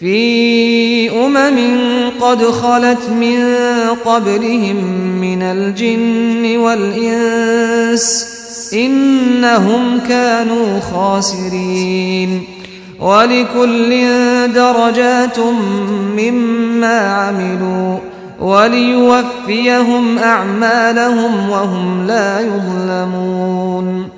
في أمم قد خلت من قبلهم من الجن والإنس إنهم كانوا خاسرين ولكل درجات مما عملوا وليوفيهم أعمالهم وهم لا يظلمون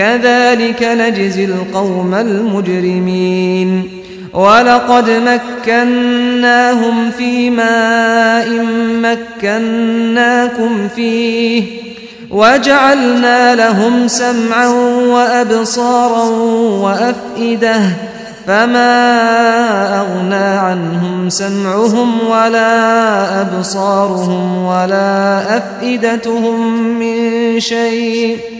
كذلك نجزي القوم المجرمين. ولقد مكناهم في ماء مكناكم فيه. وجعلنا لهم سمعا وأبصارا وأفئدة. فما أغنى عنهم سمعهم ولا أبصارهم ولا أفئدتهم من شيء.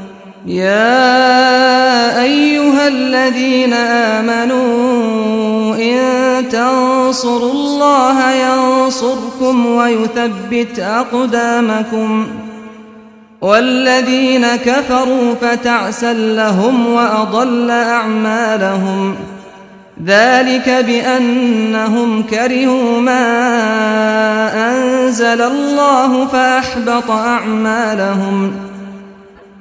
يا أيها الذين آمنوا إن تنصروا الله ينصركم ويثبت أقدامكم والذين كفروا فتعس لهم وأضل أعمالهم ذلك بأنهم كرهوا ما أنزل الله فأحبط أعمالهم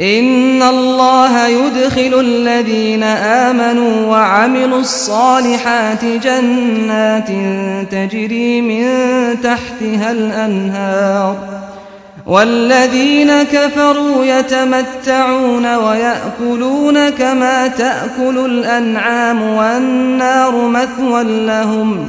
ان الله يدخل الذين امنوا وعملوا الصالحات جنات تجري من تحتها الانهار والذين كفروا يتمتعون ويأكلون كما تأكل الانعام والنار مثوى لهم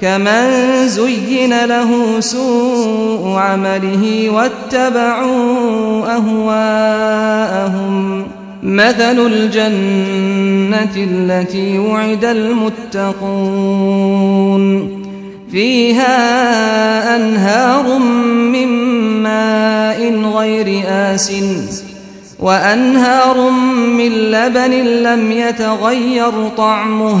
كمن زين له سوء عمله واتبعوا أهواءهم مثل الجنة التي وعد المتقون فيها أنهار من ماء غير آس وأنهار من لبن لم يتغير طعمه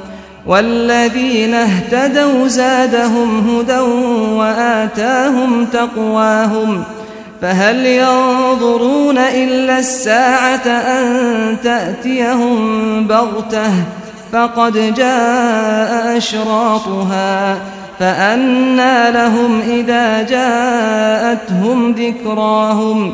والذين اهتدوا زادهم هدى وآتاهم تقواهم فهل ينظرون إلا الساعة أن تأتيهم بغتة فقد جاء أشراطها فأنا لهم إذا جاءتهم ذكراهم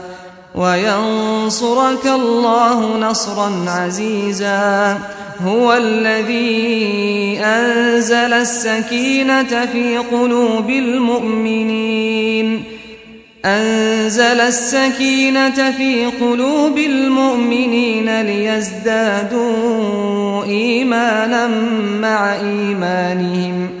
وينصرك الله نصرا عزيزا. هو الذي أنزل السكينة في قلوب المؤمنين. أنزل السكينة في قلوب المؤمنين ليزدادوا إيمانا مع إيمانهم.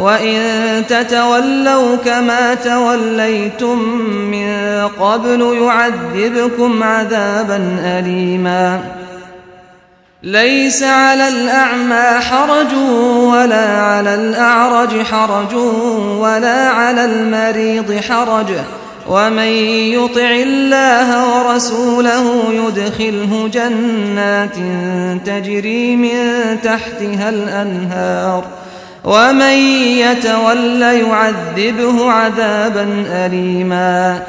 وَإِن تَتَوَلَّوْا كَمَا تَوَلَّيْتُمْ مِنْ قَبْلُ يُعَذِّبْكُمْ عَذَابًا أَلِيمًا لَيْسَ عَلَى الْأَعْمَى حَرَجٌ وَلَا عَلَى الْأَعْرَجِ حَرَجٌ وَلَا عَلَى الْمَرِيضِ حَرَجٌ وَمَن يُطِعِ اللَّهَ وَرَسُولَهُ يُدْخِلْهُ جَنَّاتٍ تَجْرِي مِن تَحْتِهَا الْأَنْهَارُ ومن يتول يعذبه عذابا أليما